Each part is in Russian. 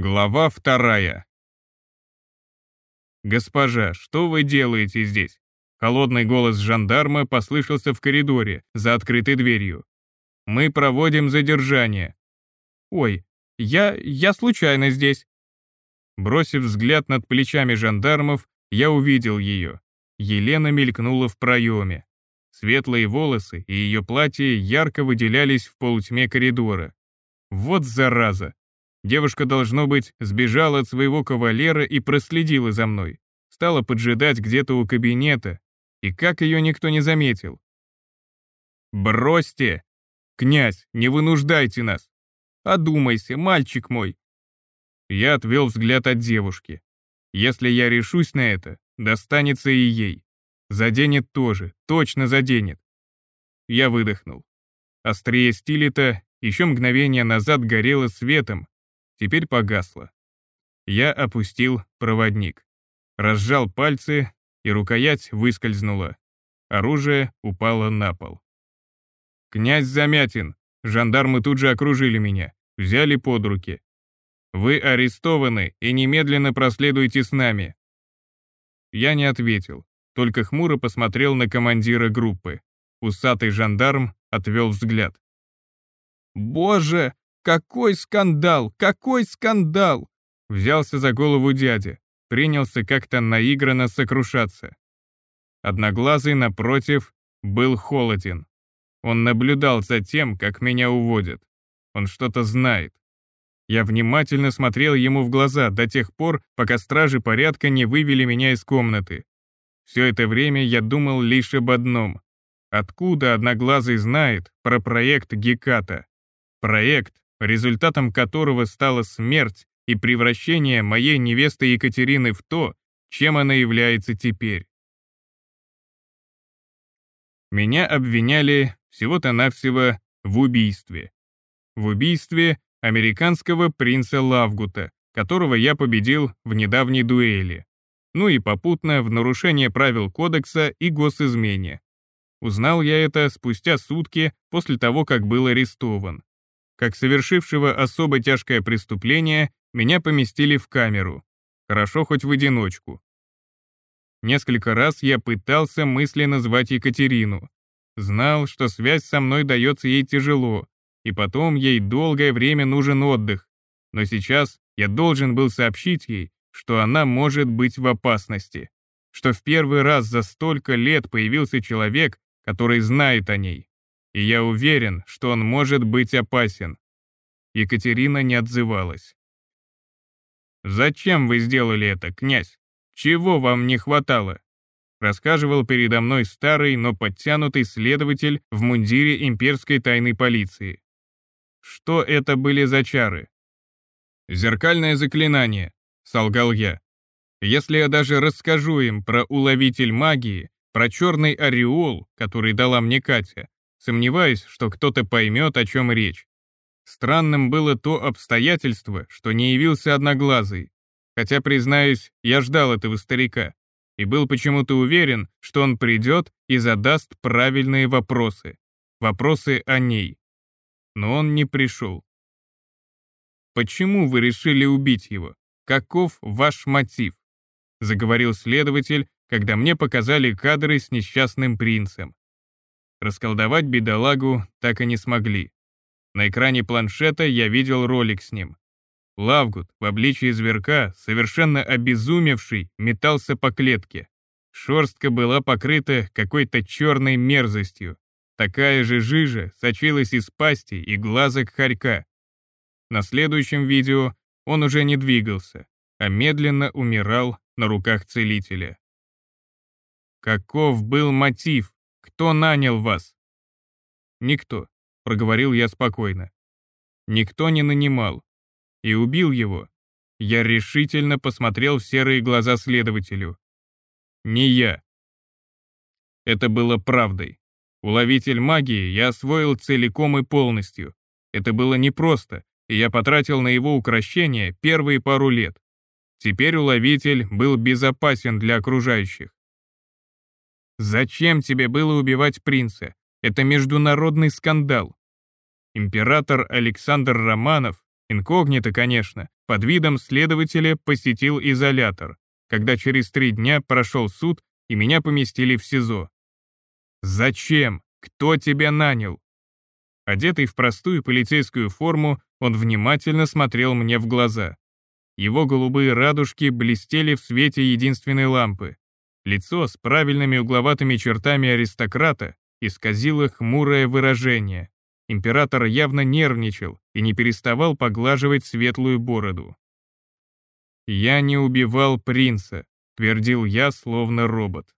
Глава вторая. «Госпожа, что вы делаете здесь?» Холодный голос жандарма послышался в коридоре, за открытой дверью. «Мы проводим задержание». «Ой, я... я случайно здесь». Бросив взгляд над плечами жандармов, я увидел ее. Елена мелькнула в проеме. Светлые волосы и ее платье ярко выделялись в полутьме коридора. Вот зараза! Девушка, должно быть, сбежала от своего кавалера и проследила за мной. Стала поджидать где-то у кабинета. И как ее никто не заметил? «Бросьте! Князь, не вынуждайте нас! Одумайся, мальчик мой!» Я отвел взгляд от девушки. Если я решусь на это, достанется и ей. Заденет тоже, точно заденет. Я выдохнул. Острее стилета еще мгновение назад горело светом, теперь погасло. Я опустил проводник. Разжал пальцы, и рукоять выскользнула. Оружие упало на пол. «Князь Замятин!» Жандармы тут же окружили меня, взяли под руки. «Вы арестованы и немедленно проследуйте с нами». Я не ответил, только хмуро посмотрел на командира группы. Усатый жандарм отвел взгляд. «Боже, какой скандал! Какой скандал!» Взялся за голову дядя, принялся как-то наигранно сокрушаться. Одноглазый, напротив, был холоден. Он наблюдал за тем, как меня уводят. Он что-то знает. Я внимательно смотрел ему в глаза до тех пор, пока стражи порядка не вывели меня из комнаты. Все это время я думал лишь об одном. Откуда Одноглазый знает про проект Геката? Проект, результатом которого стала смерть и превращение моей невесты Екатерины в то, чем она является теперь. Меня обвиняли всего-то-навсего в убийстве. В убийстве американского принца Лавгута, которого я победил в недавней дуэли. Ну и попутно в нарушение правил кодекса и госизмене. Узнал я это спустя сутки после того, как был арестован. Как совершившего особо тяжкое преступление, меня поместили в камеру. Хорошо хоть в одиночку. Несколько раз я пытался мысленно звать Екатерину. Знал, что связь со мной дается ей тяжело, и потом ей долгое время нужен отдых. Но сейчас я должен был сообщить ей, что она может быть в опасности, что в первый раз за столько лет появился человек, который знает о ней и я уверен, что он может быть опасен. Екатерина не отзывалась. «Зачем вы сделали это, князь? Чего вам не хватало?» рассказывал передо мной старый, но подтянутый следователь в мундире имперской тайной полиции. Что это были за чары? «Зеркальное заклинание», — солгал я. «Если я даже расскажу им про уловитель магии, про черный ореол, который дала мне Катя, Сомневаюсь, что кто-то поймет, о чем речь. Странным было то обстоятельство, что не явился одноглазый. Хотя, признаюсь, я ждал этого старика и был почему-то уверен, что он придет и задаст правильные вопросы. Вопросы о ней. Но он не пришел. «Почему вы решили убить его? Каков ваш мотив?» заговорил следователь, когда мне показали кадры с несчастным принцем. Расколдовать бедолагу так и не смогли. На экране планшета я видел ролик с ним. Лавгуд в обличии зверка, совершенно обезумевший, метался по клетке. Шерстка была покрыта какой-то черной мерзостью. Такая же жижа сочилась из пасти и глазок хорька. На следующем видео он уже не двигался, а медленно умирал на руках целителя. Каков был мотив? Кто нанял вас?» «Никто», — проговорил я спокойно. «Никто не нанимал. И убил его». Я решительно посмотрел в серые глаза следователю. «Не я». Это было правдой. Уловитель магии я освоил целиком и полностью. Это было непросто, и я потратил на его украшение первые пару лет. Теперь уловитель был безопасен для окружающих. Зачем тебе было убивать принца? Это международный скандал. Император Александр Романов Инкогнито, конечно, под видом следователя посетил изолятор, когда через три дня прошел суд и меня поместили в СИЗО. «Зачем? Кто тебя нанял?» Одетый в простую полицейскую форму, он внимательно смотрел мне в глаза. Его голубые радужки блестели в свете единственной лампы. Лицо с правильными угловатыми чертами аристократа исказило хмурое выражение. Император явно нервничал и не переставал поглаживать светлую бороду. «Я не убивал принца», — твердил я, словно робот.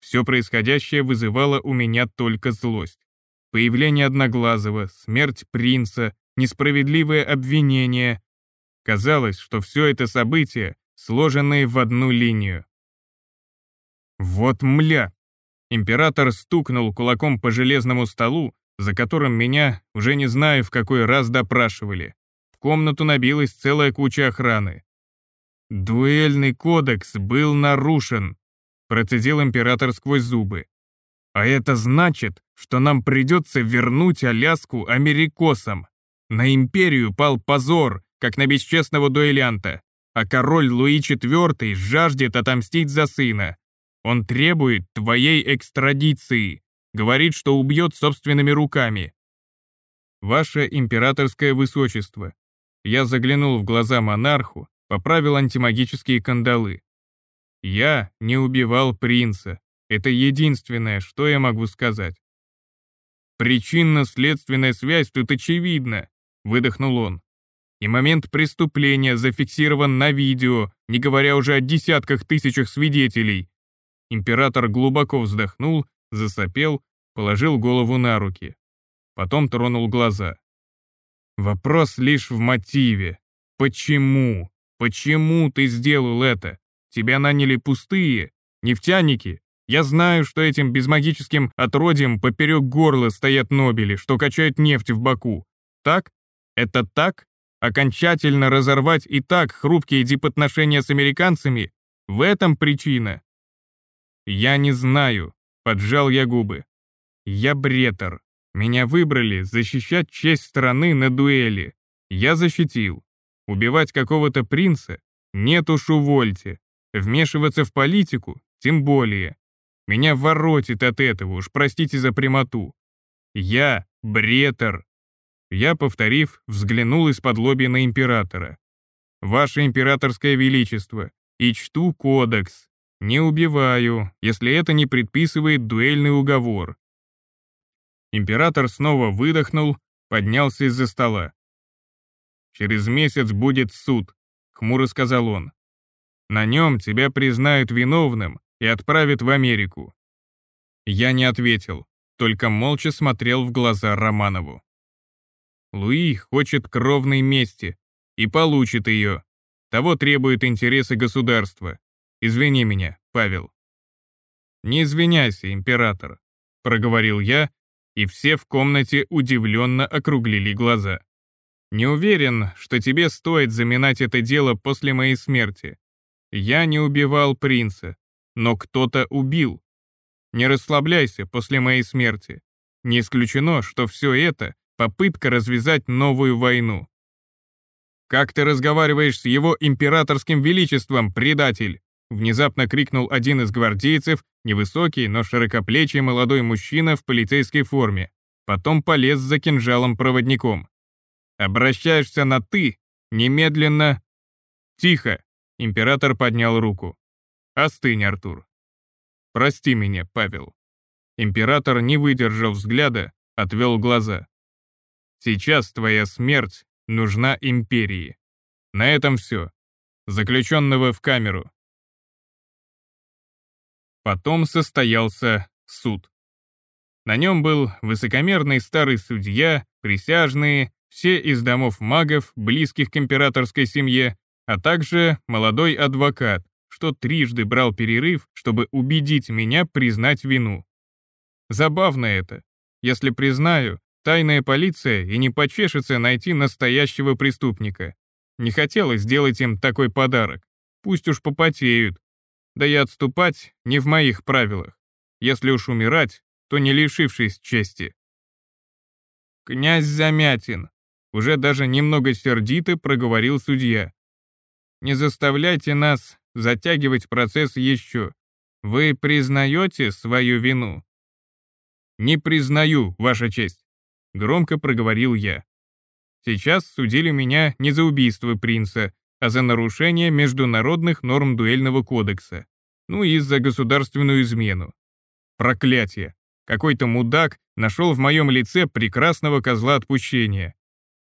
Все происходящее вызывало у меня только злость. Появление Одноглазого, смерть принца, несправедливое обвинение. Казалось, что все это события, сложенные в одну линию. «Вот мля!» Император стукнул кулаком по железному столу, за которым меня, уже не знаю в какой раз, допрашивали. В комнату набилась целая куча охраны. «Дуэльный кодекс был нарушен», — процедил император сквозь зубы. «А это значит, что нам придется вернуть Аляску америкосам. На империю пал позор, как на бесчестного дуэлянта, а король Луи IV жаждет отомстить за сына. Он требует твоей экстрадиции, говорит, что убьет собственными руками. Ваше императорское высочество, я заглянул в глаза монарху, поправил антимагические кандалы. Я не убивал принца. Это единственное, что я могу сказать. Причинно-следственная связь тут очевидна, выдохнул он. И момент преступления зафиксирован на видео, не говоря уже о десятках тысячах свидетелей. Император глубоко вздохнул, засопел, положил голову на руки. Потом тронул глаза. Вопрос лишь в мотиве. Почему? Почему ты сделал это? Тебя наняли пустые, нефтяники. Я знаю, что этим безмагическим отродьям поперек горла стоят Нобели, что качают нефть в Баку. Так? Это так? Окончательно разорвать и так хрупкие дипотношения с американцами? В этом причина. «Я не знаю», — поджал я губы. «Я бретер. Меня выбрали защищать честь страны на дуэли. Я защитил. Убивать какого-то принца? Нет уж увольте. Вмешиваться в политику? Тем более. Меня воротит от этого, уж простите за прямоту. Я бретер». Я, повторив, взглянул из-под лоби на императора. «Ваше императорское величество, и чту кодекс, не убиваю, если это не предписывает дуэльный уговор. Император снова выдохнул, поднялся из-за стола. «Через месяц будет суд», — хмуро сказал он. «На нем тебя признают виновным и отправят в Америку». Я не ответил, только молча смотрел в глаза Романову. Луи хочет кровной мести и получит ее. Того требуют интересы государства. Извини меня, Павел». «Не извиняйся, император», — проговорил я, и все в комнате удивленно округлили глаза. «Не уверен, что тебе стоит заминать это дело после моей смерти. Я не убивал принца, но кто-то убил. Не расслабляйся после моей смерти. Не исключено, что все это — попытка развязать новую войну. «Как ты разговариваешь с его императорским величеством, предатель?» Внезапно крикнул один из гвардейцев, невысокий, но широкоплечий молодой мужчина в полицейской форме. Потом полез за кинжалом-проводником. «Обращаешься на «ты», немедленно...» «Тихо!» — император поднял руку. «Остынь, Артур». «Прости меня, Павел». Император не выдержал взгляда, отвел глаза. «Сейчас твоя смерть нужна империи. На этом все. Заключенного в камеру. Потом состоялся суд. На нем был высокомерный старый судья, присяжные, все из домов магов, близких к императорской семье, а также молодой адвокат, что трижды брал перерыв, чтобы убедить меня признать вину. Забавно это. Если признаю, тайная полиция и не почешется найти настоящего преступника. Не хотелось сделать им такой подарок. Пусть уж попотеют, да и отступать не в моих правилах. Если уж умирать, то не лишившись чести. «Князь Замятин», уже даже немного сердито проговорил судья. «Не заставляйте нас затягивать процесс еще. Вы признаете свою вину?» «Не признаю, Ваша честь», — громко проговорил я. «Сейчас судили меня не за убийство принца, а за нарушение международных норм дуэльного кодекса, ну и за государственную измену. Проклятие! Какой-то мудак нашел в моем лице прекрасного козла отпущения.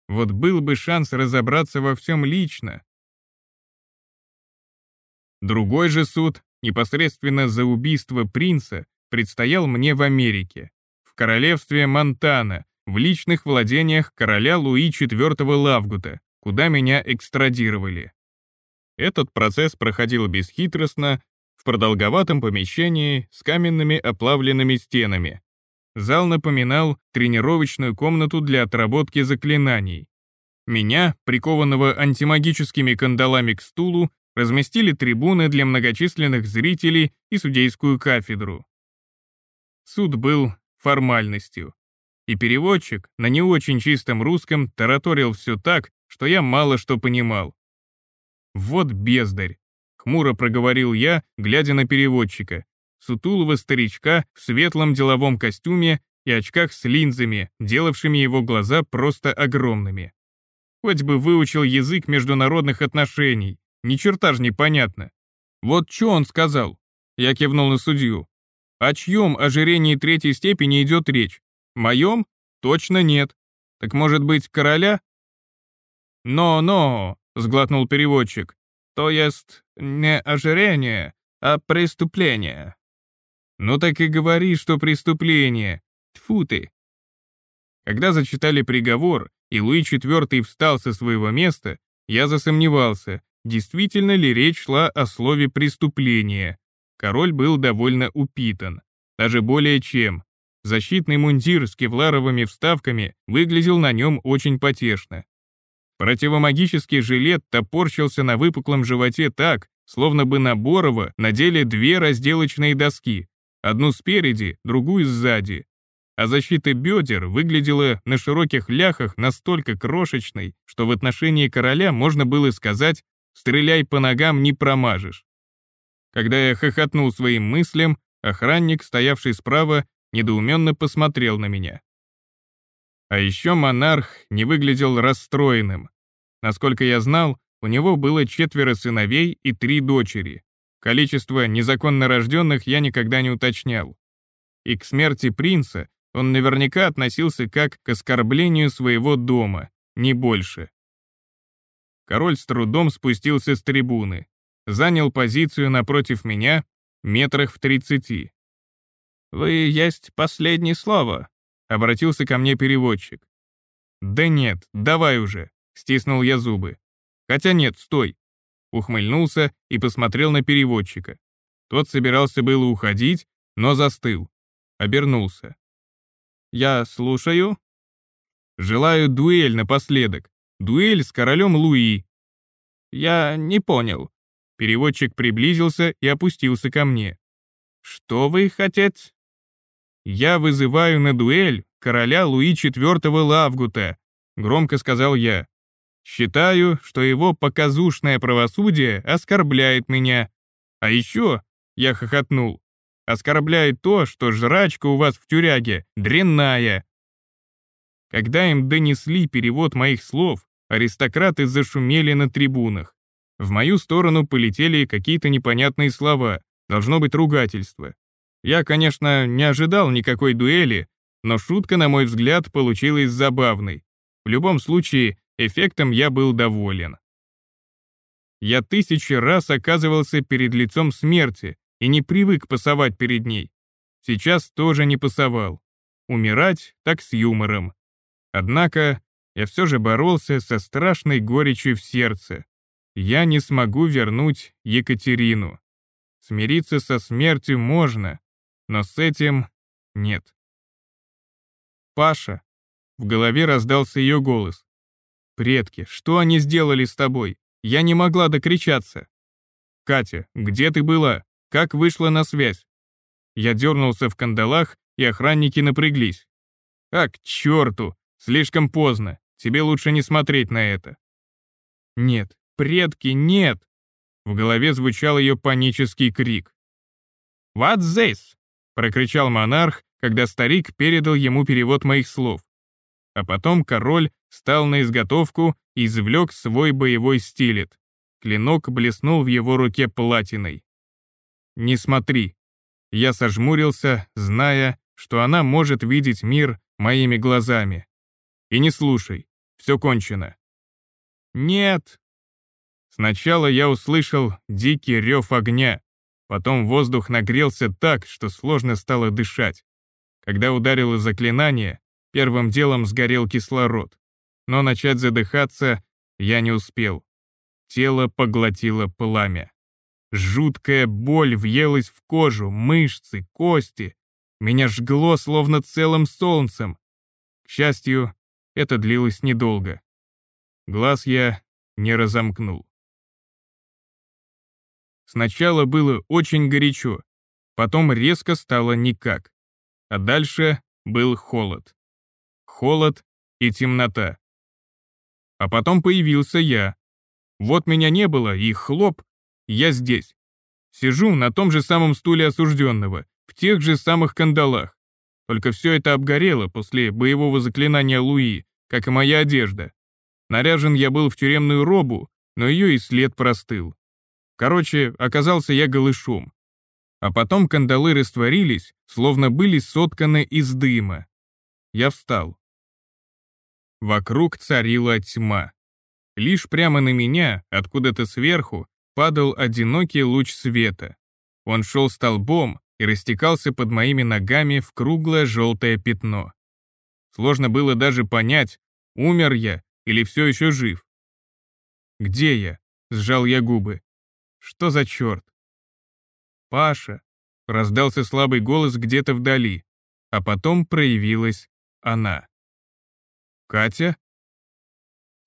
Вот был бы шанс разобраться во всем лично. Другой же суд, непосредственно за убийство принца, предстоял мне в Америке, в королевстве Монтана, в личных владениях короля Луи IV Лавгута, куда меня экстрадировали. Этот процесс проходил бесхитростно, в продолговатом помещении с каменными оплавленными стенами. Зал напоминал тренировочную комнату для отработки заклинаний. Меня, прикованного антимагическими кандалами к стулу, разместили трибуны для многочисленных зрителей и судейскую кафедру. Суд был формальностью и переводчик на не очень чистом русском тараторил все так, что я мало что понимал. «Вот бездарь», — хмуро проговорил я, глядя на переводчика, сутулого старичка в светлом деловом костюме и очках с линзами, делавшими его глаза просто огромными. Хоть бы выучил язык международных отношений, ни черта ж непонятно. Вот что он сказал? Я кивнул на судью. О чьем ожирении третьей степени идет речь? Моем? Точно нет. Так может быть, короля? «Но-но», — сглотнул переводчик, «то есть не ожирение, а преступление». «Ну так и говори, что преступление. Тьфу ты». Когда зачитали приговор, и Луи IV встал со своего места, я засомневался, действительно ли речь шла о слове «преступление». Король был довольно упитан, даже более чем. Защитный мундир с кевларовыми вставками выглядел на нем очень потешно. Противомагический жилет топорщился на выпуклом животе так, словно бы на Борова надели две разделочные доски, одну спереди, другую сзади. А защита бедер выглядела на широких ляхах настолько крошечной, что в отношении короля можно было сказать «стреляй по ногам, не промажешь». Когда я хохотнул своим мыслям, охранник, стоявший справа, недоуменно посмотрел на меня. А еще монарх не выглядел расстроенным. Насколько я знал, у него было четверо сыновей и три дочери. Количество незаконно рожденных я никогда не уточнял. И к смерти принца он наверняка относился как к оскорблению своего дома, не больше. Король с трудом спустился с трибуны, занял позицию напротив меня, метрах в тридцати. «Вы есть последнее слово», Обратился ко мне переводчик. «Да нет, давай уже», — стиснул я зубы. «Хотя нет, стой». Ухмыльнулся и посмотрел на переводчика. Тот собирался было уходить, но застыл. Обернулся. «Я слушаю». «Желаю дуэль напоследок. Дуэль с королем Луи». «Я не понял». Переводчик приблизился и опустился ко мне. «Что вы хотите?» «Я вызываю на дуэль короля Луи IV Лавгута», — громко сказал я. «Считаю, что его показушное правосудие оскорбляет меня. А еще, — я хохотнул, — оскорбляет то, что жрачка у вас в тюряге дрянная». Когда им донесли перевод моих слов, аристократы зашумели на трибунах. В мою сторону полетели какие-то непонятные слова, должно быть ругательство. Я, конечно, не ожидал никакой дуэли, но шутка, на мой взгляд, получилась забавной. В любом случае, эффектом я был доволен. Я тысячи раз оказывался перед лицом смерти и не привык пасовать перед ней. Сейчас тоже не пасовал. Умирать так с юмором. Однако я все же боролся со страшной горечью в сердце. Я не смогу вернуть Екатерину. Смириться со смертью можно, но с этим нет. «Паша!» — в голове раздался ее голос. «Предки, что они сделали с тобой? Я не могла докричаться!» «Катя, где ты была? Как вышла на связь?» Я дернулся в кандалах, и охранники напряглись. «А, к черту! Слишком поздно. Тебе лучше не смотреть на это». «Нет, предки, нет!» В голове звучал ее панический крик. «What's this?» — прокричал монарх, когда старик передал ему перевод моих слов. А потом король стал на изготовку и извлек свой боевой стилет. Клинок блеснул в его руке платиной. «Не смотри». Я сожмурился, зная, что она может видеть мир моими глазами. «И не слушай, все кончено». «Нет!» Сначала я услышал дикий рев огня, потом воздух нагрелся так, что сложно стало дышать. Когда ударило заклинание, первым делом сгорел кислород, но начать задыхаться я не успел. Тело поглотило пламя. Жуткая боль въелась в кожу, мышцы, кости. Меня жгло, словно целым солнцем. К счастью, это длилось недолго. Глаз я не разомкнул. Сначала было очень горячо, потом резко стало никак. А дальше был холод. Холод и темнота. А потом появился я. Вот меня не было, и хлоп, я здесь. Сижу на том же самом стуле осужденного, в тех же самых кандалах. Только все это обгорело после боевого заклинания Луи, как и моя одежда. Наряжен я был в тюремную робу, но ее и след простыл. Короче, оказался я голышом. А потом кандалы растворились, словно были сотканы из дыма. Я встал. Вокруг царила тьма. Лишь прямо на меня, откуда-то сверху, падал одинокий луч света. Он шел столбом и растекался под моими ногами в круглое желтое пятно. Сложно было даже понять, умер я или все еще жив. «Где я?» — сжал я губы. Что за черт? Паша. Раздался слабый голос где-то вдали, а потом проявилась она. Катя?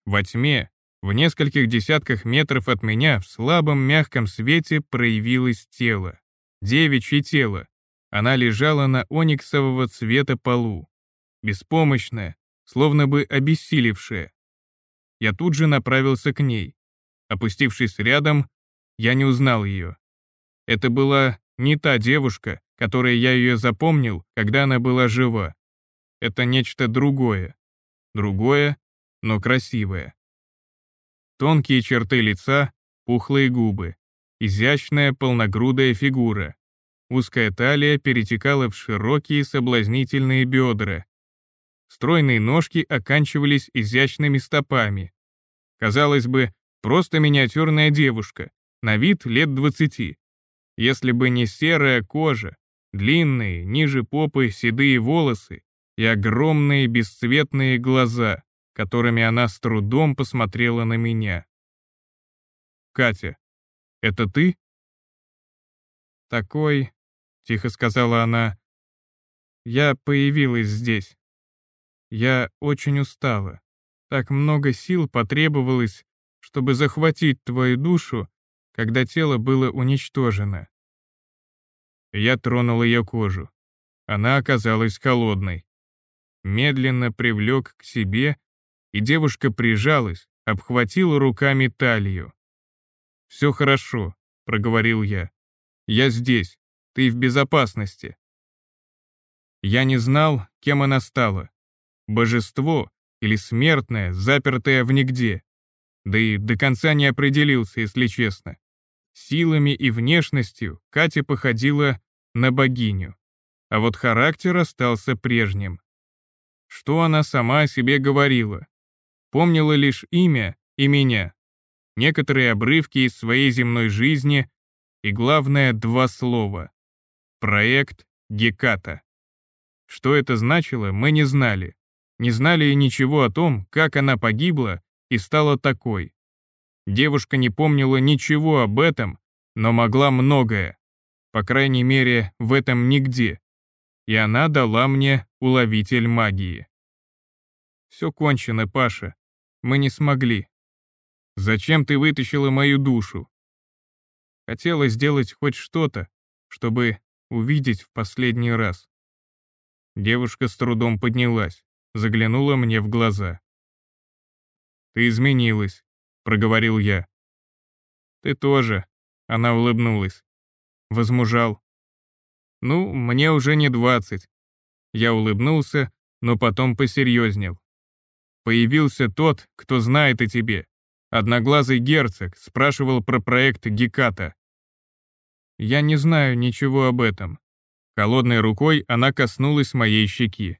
Во тьме, в нескольких десятках метров от меня, в слабом мягком свете проявилось тело. Девичье тело. Она лежала на ониксового цвета полу. Беспомощная, словно бы обессилевшая. Я тут же направился к ней. Опустившись рядом, я не узнал ее. Это была не та девушка, которой я ее запомнил, когда она была жива. Это нечто другое. Другое, но красивое. Тонкие черты лица, пухлые губы, изящная полногрудая фигура. Узкая талия перетекала в широкие соблазнительные бедра. Стройные ножки оканчивались изящными стопами. Казалось бы, просто миниатюрная девушка, на вид лет 20. Если бы не серая кожа, длинные, ниже попы седые волосы и огромные бесцветные глаза, которыми она с трудом посмотрела на меня. «Катя, это ты?» «Такой», — тихо сказала она, — «я появилась здесь. Я очень устала. Так много сил потребовалось, чтобы захватить твою душу когда тело было уничтожено. Я тронул ее кожу. Она оказалась холодной. Медленно привлек к себе, и девушка прижалась, обхватила руками талию. «Все хорошо», — проговорил я. «Я здесь, ты в безопасности». Я не знал, кем она стала. Божество или смертное, запертое в нигде. Да и до конца не определился, если честно. Силами и внешностью Катя походила на богиню, а вот характер остался прежним. Что она сама о себе говорила? Помнила лишь имя и меня, некоторые обрывки из своей земной жизни и, главное, два слова. Проект Геката. Что это значило, мы не знали. Не знали и ничего о том, как она погибла и стала такой. Девушка не помнила ничего об этом, но могла многое. По крайней мере, в этом нигде. И она дала мне уловитель магии. Все кончено, Паша. Мы не смогли. Зачем ты вытащила мою душу? Хотела сделать хоть что-то, чтобы увидеть в последний раз. Девушка с трудом поднялась, заглянула мне в глаза. ты изменилась», — проговорил я. «Ты тоже», — она улыбнулась. Возмужал. «Ну, мне уже не двадцать». Я улыбнулся, но потом посерьезнел. Появился тот, кто знает о тебе. Одноглазый герцог спрашивал про проект Геката. Я не знаю ничего об этом. Холодной рукой она коснулась моей щеки.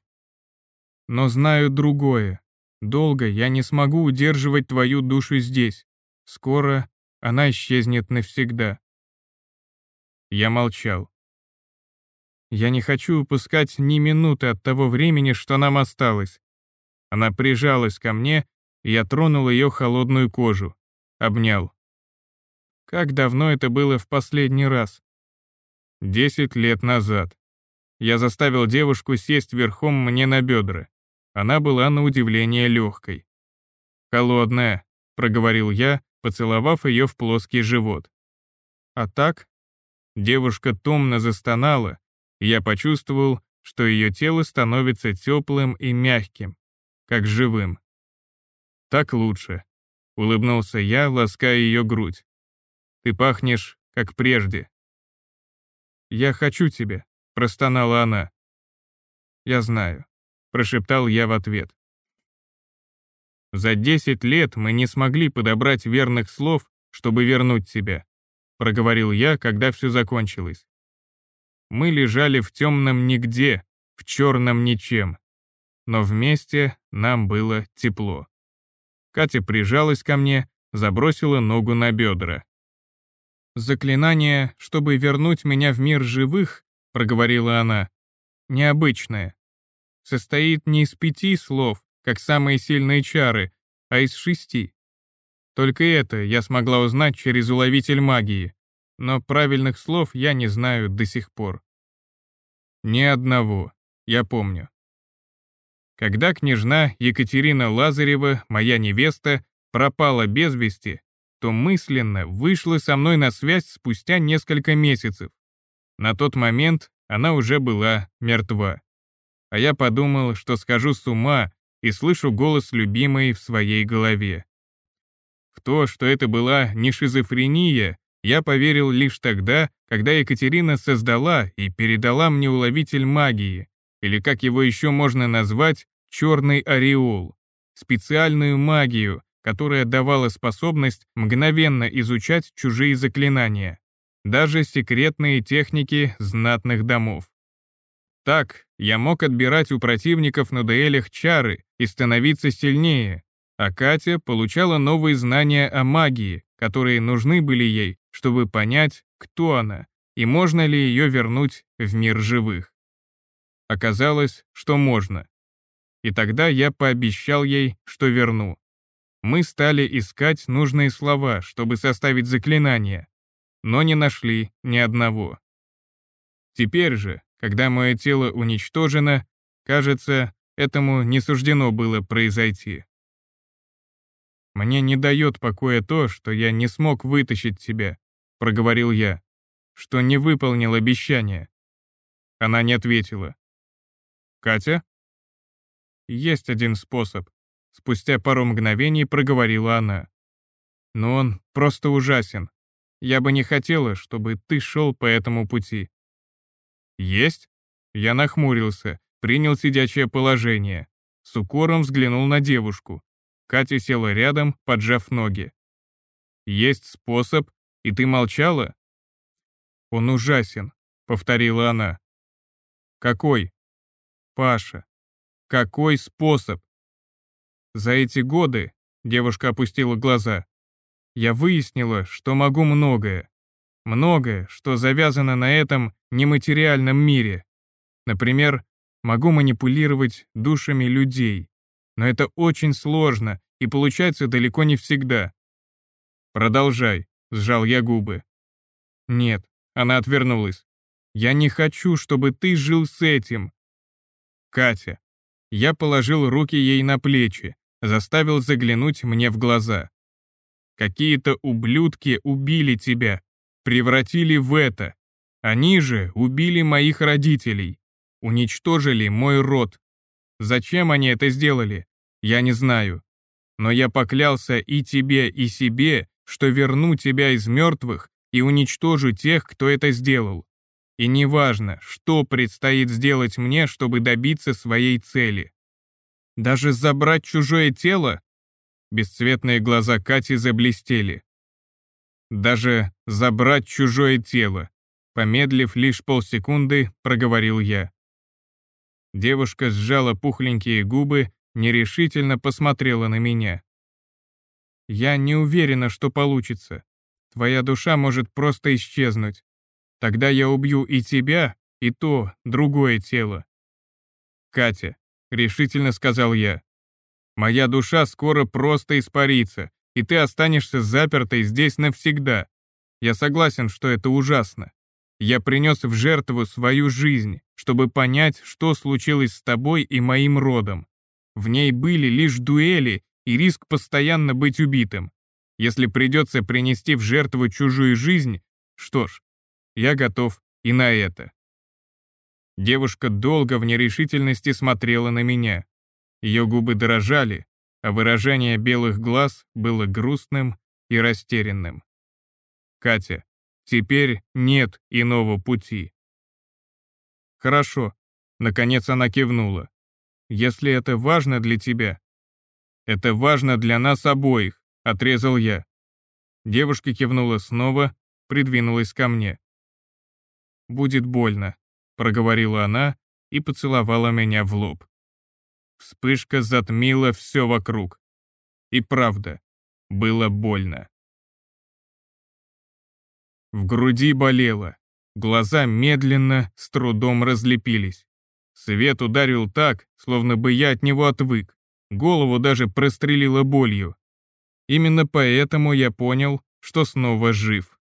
Но знаю другое. Долго я не смогу удерживать твою душу здесь. Скоро она исчезнет навсегда. Я молчал. Я не хочу упускать ни минуты от того времени, что нам осталось. Она прижалась ко мне, и я тронул ее холодную кожу. Обнял. Как давно это было в последний раз? Десять лет назад. Я заставил девушку сесть верхом мне на бедра. Она была на удивление легкой. «Холодная», — проговорил я, поцеловав ее в плоский живот. А так? Девушка томно застонала, я почувствовал, что ее тело становится теплым и мягким, как живым. «Так лучше», — улыбнулся я, лаская ее грудь. «Ты пахнешь, как прежде». «Я хочу тебя», — простонала она. «Я знаю», — прошептал я в ответ. «За десять лет мы не смогли подобрать верных слов, чтобы вернуть тебя», — проговорил я, когда все закончилось. Мы лежали в темном нигде, в черном ничем, но вместе нам было тепло. Катя прижалась ко мне, забросила ногу на бедра. «Заклинание, чтобы вернуть меня в мир живых», — проговорила она, — «необычное. Состоит не из пяти слов, как самые сильные чары, а из шести. Только это я смогла узнать через уловитель магии, но правильных слов я не знаю до сих пор. Ни одного, я помню. Когда княжна Екатерина Лазарева, моя невеста, пропала без вести, то мысленно вышла со мной на связь спустя несколько месяцев. На тот момент она уже была мертва. А я подумал, что схожу с ума и слышу голос любимой в своей голове. В то, что это была не шизофрения, я поверил лишь тогда, когда Екатерина создала и передала мне уловитель магии, или как его еще можно назвать, черный ореол, специальную магию, которая давала способность мгновенно изучать чужие заклинания, даже секретные техники знатных домов. Так, я мог отбирать у противников на дуэлях чары и становиться сильнее, а Катя получала новые знания о магии, которые нужны были ей, чтобы понять, кто она и можно ли ее вернуть в мир живых. Оказалось, что можно. И тогда я пообещал ей, что верну. Мы стали искать нужные слова, чтобы составить заклинание, но не нашли ни одного. Теперь же, когда мое тело уничтожено, кажется, этому не суждено было произойти. «Мне не дает покоя то, что я не смог вытащить тебя», — проговорил я, «что не выполнил обещание». Она не ответила. «Катя?» «Есть один способ», — спустя пару мгновений проговорила она. «Но он просто ужасен. Я бы не хотела, чтобы ты шел по этому пути». «Есть?» Я нахмурился, принял сидячее положение. С укором взглянул на девушку. Катя села рядом, поджав ноги. «Есть способ, и ты молчала?» «Он ужасен», — повторила она. «Какой?» «Паша, какой способ?» За эти годы, девушка опустила глаза, я выяснила, что могу многое. Многое, что завязано на этом нематериальном мире. Например, могу манипулировать душами людей. Но это очень сложно и получается далеко не всегда. «Продолжай», — сжал я губы. «Нет», — она отвернулась. «Я не хочу, чтобы ты жил с этим». «Катя». Я положил руки ей на плечи, заставил заглянуть мне в глаза. «Какие-то ублюдки убили тебя, превратили в это. Они же убили моих родителей, уничтожили мой род. Зачем они это сделали? Я не знаю. но я поклялся и тебе, и себе, что верну тебя из мертвых и уничтожу тех, кто это сделал. И неважно, что предстоит сделать мне, чтобы добиться своей цели. Даже забрать чужое тело? Бесцветные глаза Кати заблестели. Даже забрать чужое тело. Помедлив лишь полсекунды, проговорил я. Девушка сжала пухленькие губы, нерешительно посмотрела на меня. «Я не уверена, что получится. Твоя душа может просто исчезнуть. Тогда я убью и тебя, и то, другое тело». «Катя», — решительно сказал я, — «моя душа скоро просто испарится, и ты останешься запертой здесь навсегда. Я согласен, что это ужасно. Я принес в жертву свою жизнь, чтобы понять, что случилось с тобой и моим родом. В ней были лишь дуэли и риск постоянно быть убитым. Если придется принести в жертву чужую жизнь, что ж, я готов и на это. Девушка долго в нерешительности смотрела на меня. Ее губы дрожали, а выражение белых глаз было грустным и растерянным. «Катя, теперь нет иного пути». «Хорошо», — наконец она кивнула. «Если это важно для тебя». «Это важно для нас обоих», — отрезал я. Девушка кивнула снова, придвинулась ко мне. «Будет больно», — проговорила она и поцеловала меня в лоб. Вспышка затмила все вокруг. И правда, было больно. В груди болело. Глаза медленно, с трудом разлепились. Свет ударил так, словно бы я от него отвык. Голову даже прострелило болью. Именно поэтому я понял, что снова жив.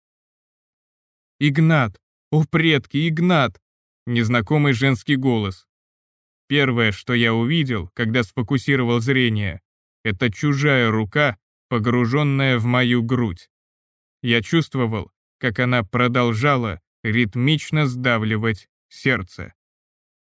«Игнат! О, предки, Игнат!» Незнакомый женский голос. Первое, что я увидел, когда сфокусировал зрение, это чужая рука, погруженная в мою грудь. Я чувствовал, как она продолжала ритмично сдавливать сердце.